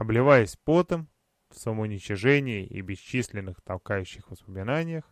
Обливаясь потом, в самоуничижении и бесчисленных толкающих воспоминаниях,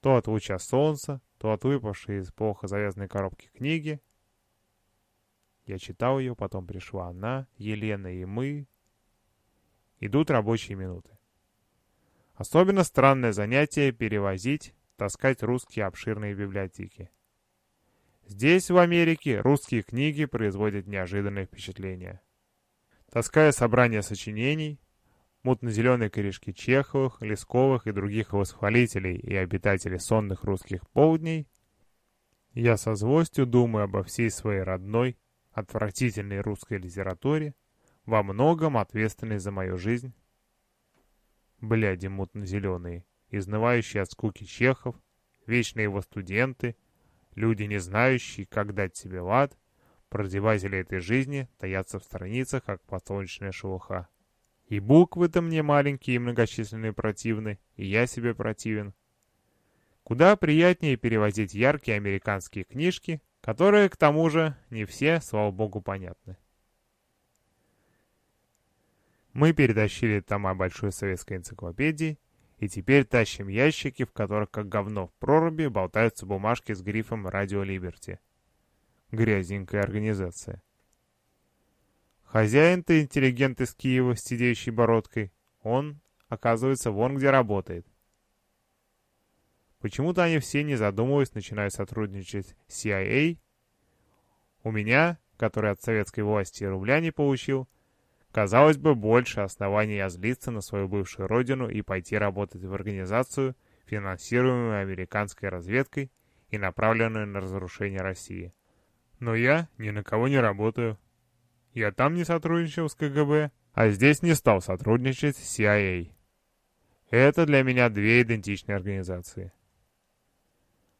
то от луча солнца, то от выпавшей из плохо завязанной коробки книги. Я читал ее, потом пришла она, Елена и мы. Идут рабочие минуты. Особенно странное занятие — перевозить, таскать русские обширные библиотеки. Здесь, в Америке, русские книги производят неожиданное впечатление. Таская собрания сочинений, мутно-зеленые корешки Чеховых, Лесковых и других восхвалителей и обитателей сонных русских полдней, я со злостью думаю обо всей своей родной, отвратительной русской литературе, во многом ответственной за мою жизнь. Бляди мутно-зеленые, изнывающие от скуки Чехов, вечные его студенты, люди, не знающие, как дать себе лад, прозеватели этой жизни таятся в страницах, как подсолнечная шелуха. И буквы-то мне маленькие и многочисленные противны, и я себе противен. Куда приятнее перевозить яркие американские книжки, которые, к тому же, не все, слава богу, понятны. Мы перетащили тома Большой советской энциклопедии, и теперь тащим ящики, в которых, как говно в проруби, болтаются бумажки с грифом «Радио Либерти». Грязненькая организация. Хозяин-то интеллигент из Киева с сидящей бородкой. Он, оказывается, вон где работает. Почему-то они все, не задумываясь, начинают сотрудничать с CIA. У меня, который от советской власти рубля не получил, казалось бы, больше оснований озлиться на свою бывшую родину и пойти работать в организацию, финансируемую американской разведкой и направленную на разрушение России. Но я ни на кого не работаю. Я там не сотрудничал с КГБ, а здесь не стал сотрудничать с CIA. Это для меня две идентичные организации.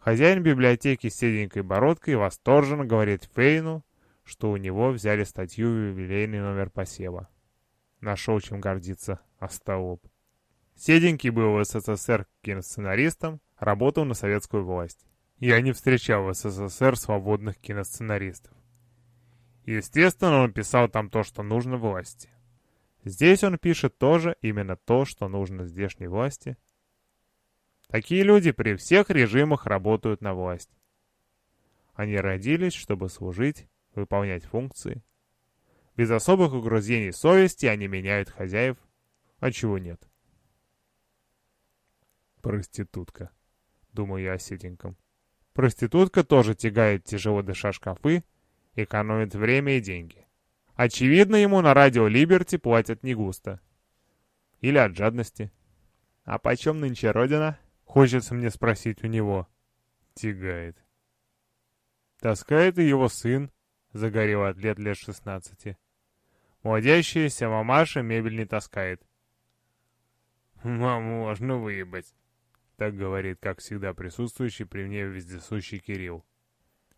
Хозяин библиотеки с седенькой бородкой восторженно говорит Фейну, что у него взяли статью в юбилейный номер посева. Нашел чем гордиться, остолоп. Седенький был в СССР киносценаристом, работал на советскую власть. Я не встречал в СССР свободных киносценаристов. Естественно, он писал там то, что нужно власти. Здесь он пишет тоже именно то, что нужно здешней власти. Такие люди при всех режимах работают на власть. Они родились, чтобы служить, выполнять функции. Без особых угрызений совести они меняют хозяев, а чего нет. Проститутка, думаю я о седеньком. Проститутка тоже тягает тяжело дыша шкафы, экономит время и деньги. Очевидно, ему на радио Либерти платят не густо. Или от жадности. А почем нынче Родина? Хочется мне спросить у него. Тягает. Таскает и его сын, загорелый атлет лет шестнадцати. Молодящаяся мамаша мебель не таскает. «Маму можно выебать», — так говорит, как всегда присутствующий при мне вездесущий Кирилл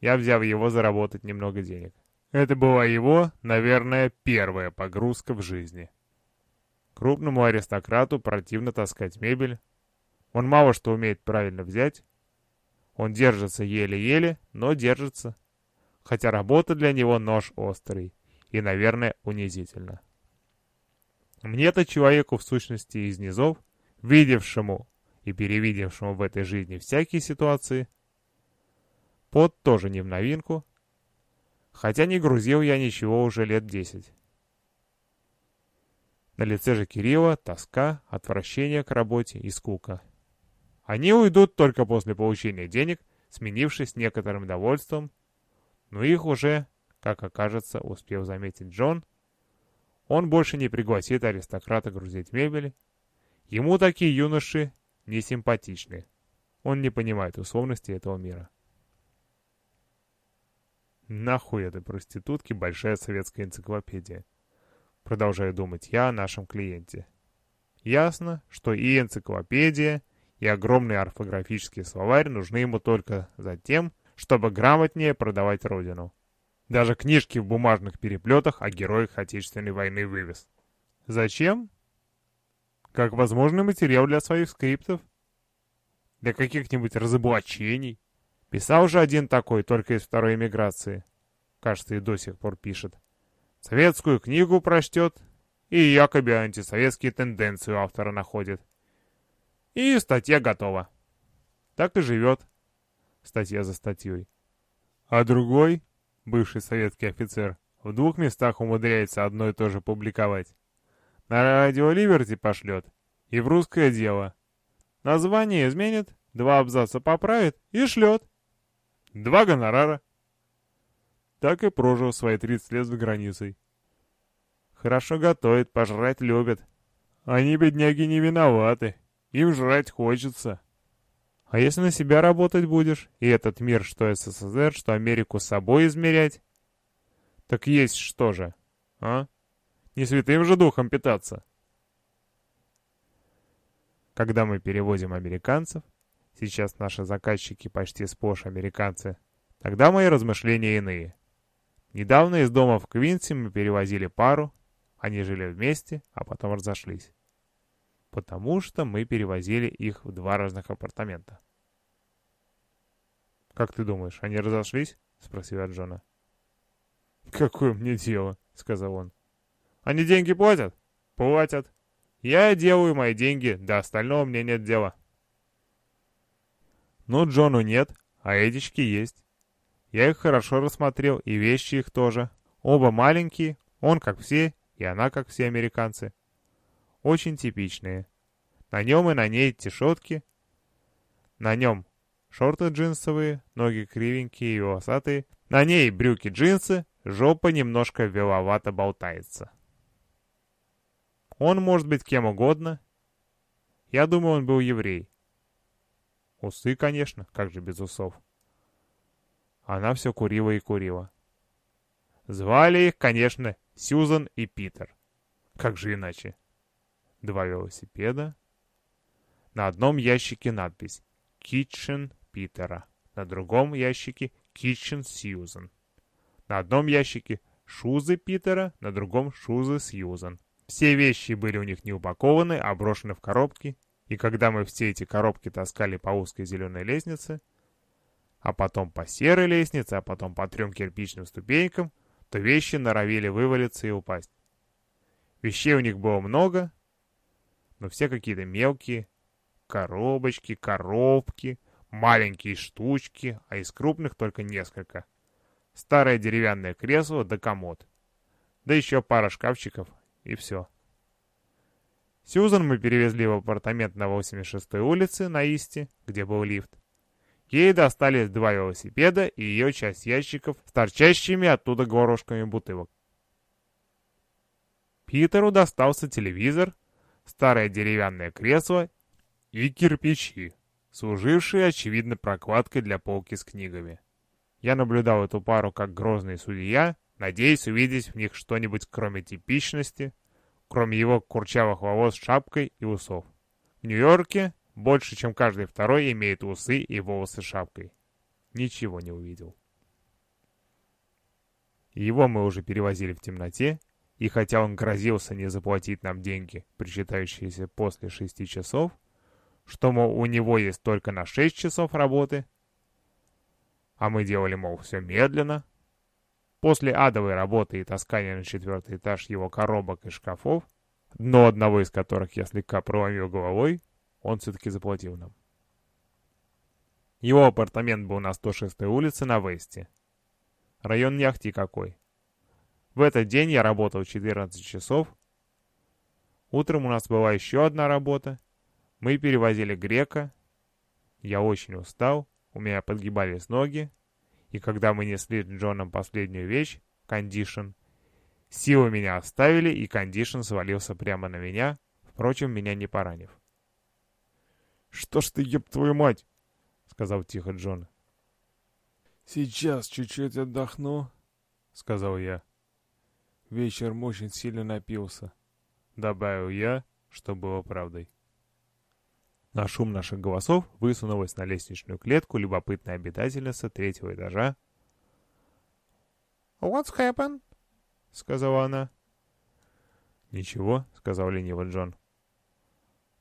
я взял его заработать немного денег. Это была его, наверное, первая погрузка в жизни. Крупному аристократу противно таскать мебель. Он мало что умеет правильно взять. Он держится еле-еле, но держится. Хотя работа для него нож острый и, наверное, унизительно. Мне-то человеку в сущности из низов, видевшему и перевидевшему в этой жизни всякие ситуации, Пот тоже не в новинку. Хотя не грузил я ничего уже лет десять. На лице же Кирилла тоска, отвращение к работе и скука. Они уйдут только после получения денег, сменившись некоторым довольством, но их уже, как окажется, успел заметить Джон, он больше не пригласит аристократа грузить мебель. Ему такие юноши не симпатичны. Он не понимает условности этого мира. Нахуй этой проститутке большая советская энциклопедия? Продолжаю думать я о нашем клиенте. Ясно, что и энциклопедия, и огромный орфографический словарь нужны ему только за тем, чтобы грамотнее продавать родину. Даже книжки в бумажных переплетах о героях Отечественной войны вывез. Зачем? Как возможный материал для своих скриптов? Для каких-нибудь разоблачений? Писал же один такой, только из второй эмиграции. Кажется, и до сих пор пишет. Советскую книгу прочтет и якобы антисоветские тенденции у автора находит. И статья готова. Так и живет. Статья за статьей. А другой, бывший советский офицер, в двух местах умудряется одно и то же публиковать. На радио Либерти пошлет и в русское дело. Название изменит, два абзаца поправит и шлет. Два гонорара. Так и прожил свои 30 лет за границей. Хорошо готовит, пожрать любит. Они, бедняги, не виноваты. Им жрать хочется. А если на себя работать будешь, и этот мир, что СССР, что Америку собой измерять? Так есть что же, а? Не святым же духом питаться. Когда мы переводим американцев, сейчас наши заказчики почти сплошь американцы, тогда мои размышления иные. Недавно из дома в Квинсе мы перевозили пару, они жили вместе, а потом разошлись потому что мы перевозили их в два разных апартамента. «Как ты думаешь, они разошлись?» — спросил я Джона. «Какое мне дело?» — сказал он. «Они деньги платят?» «Платят. Я делаю мои деньги, до остального мне нет дела». «Ну, Джону нет, а Эдички есть. Я их хорошо рассмотрел, и вещи их тоже. Оба маленькие, он как все, и она как все американцы очень типичные. На нем и на ней тишотки. На нем шорты джинсовые, ноги кривенькие и волосатые. На ней брюки джинсы, жопа немножко веловато болтается. Он может быть кем угодно. Я думаю, он был еврей. Усы, конечно, как же без усов. Она все курила и курила. Звали их, конечно, Сьюзан и Питер. Как же иначе? два велосипеда. На одном ящике надпись «Kitchen Питера», на другом ящике «Kitchen Сьюзен». На одном ящике «Шузы Питера», на другом «Шузы Сьюзен». Все вещи были у них не упакованы, а брошены в коробки, и когда мы все эти коробки таскали по узкой зеленой лестнице, а потом по серой лестнице, а потом по трем кирпичным ступенькам, то вещи норовили вывалиться и упасть. Вещей у них было много, но все какие-то мелкие. Коробочки, коробки, маленькие штучки, а из крупных только несколько. Старое деревянное кресло да комод. Да еще пара шкафчиков, и все. Сьюзан мы перевезли в апартамент на 86-й улице на Исте, где был лифт. Ей достались два велосипеда и ее часть ящиков с торчащими оттуда горошками бутылок. Питеру достался телевизор, старое деревянное кресло и кирпичи, служившие, очевидно, прокладкой для полки с книгами. Я наблюдал эту пару как грозный судья, надеясь увидеть в них что-нибудь кроме типичности, кроме его курчавых волос шапкой и усов. В Нью-Йорке больше, чем каждый второй, имеет усы и волосы шапкой. Ничего не увидел. Его мы уже перевозили в темноте, и хотя он грозился не заплатить нам деньги, причитающиеся после шести часов, что, мол, у него есть только на шесть часов работы, а мы делали, мол, все медленно, после адовой работы и таскания на четвертый этаж его коробок и шкафов, дно одного из которых я слегка проломил головой, он все-таки заплатил нам. Его апартамент был на 106-й улице на Весте. Район не ахти какой. В этот день я работал 14 часов. Утром у нас была еще одна работа. Мы перевозили грека. Я очень устал, у меня подгибались ноги. И когда мы несли с Джоном последнюю вещь, кондишн, силы меня оставили, и кондишн свалился прямо на меня, впрочем, меня не поранив. «Что ж ты, еб твою мать!» — сказал тихо Джон. «Сейчас чуть-чуть отдохну», — сказал я. Вечером очень сильно напился. Добавил я, что было правдой. На шум наших голосов высунулась на лестничную клетку любопытная обитательница третьего этажа. «What's happened?» — сказала она. «Ничего», — сказал лениво Джон.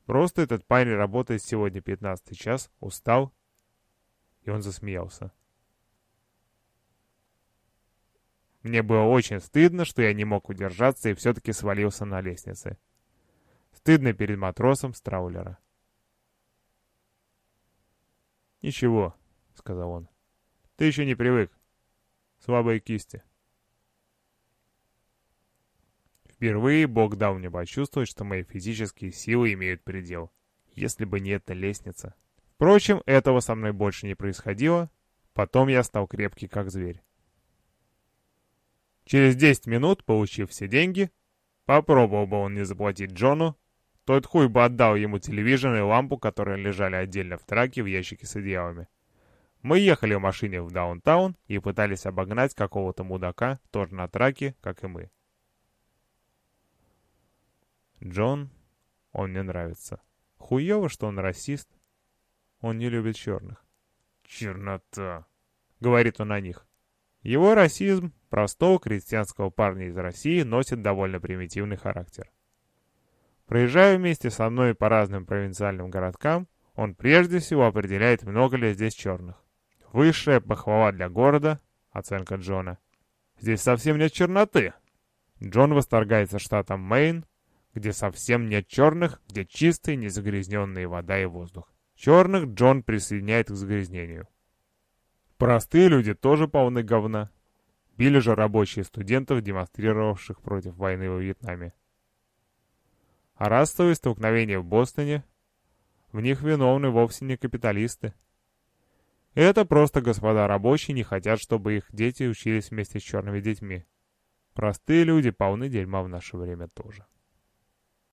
«Просто этот парень работает сегодня пятнадцатый час, устал». И он засмеялся. Мне было очень стыдно, что я не мог удержаться и все-таки свалился на лестнице. Стыдно перед матросом с траулера. «Ничего», — сказал он. «Ты еще не привык. Слабые кисти». Впервые Бог дал мне почувствовать, что мои физические силы имеют предел. Если бы не эта лестница. Впрочем, этого со мной больше не происходило. Потом я стал крепкий, как зверь. Через 10 минут, получив все деньги, попробовал бы он не заплатить Джону, тот хуй бы отдал ему телевизор и лампу, которые лежали отдельно в траке в ящике с одеялами. Мы ехали в машине в даунтаун и пытались обогнать какого-то мудака, тоже на траке, как и мы. Джон, он мне нравится. Хуево, что он расист. Он не любит черных. «Чернота», — говорит он о них. Его расизм простого крестьянского парня из России носит довольно примитивный характер. Проезжая вместе со мной по разным провинциальным городкам, он прежде всего определяет, много ли здесь черных. Высшая похвала для города, оценка Джона. Здесь совсем нет черноты. Джон восторгается штатом Мэйн, где совсем нет черных, где чистые, незагрязненные вода и воздух. Черных Джон присоединяет к загрязнению. Простые люди тоже полны говна. Били же рабочие студентов, демонстрировавших против войны во Вьетнаме. А расовые столкновения в Бостоне, в них виновны вовсе не капиталисты. Это просто господа рабочие не хотят, чтобы их дети учились вместе с черными детьми. Простые люди полны дерьма в наше время тоже.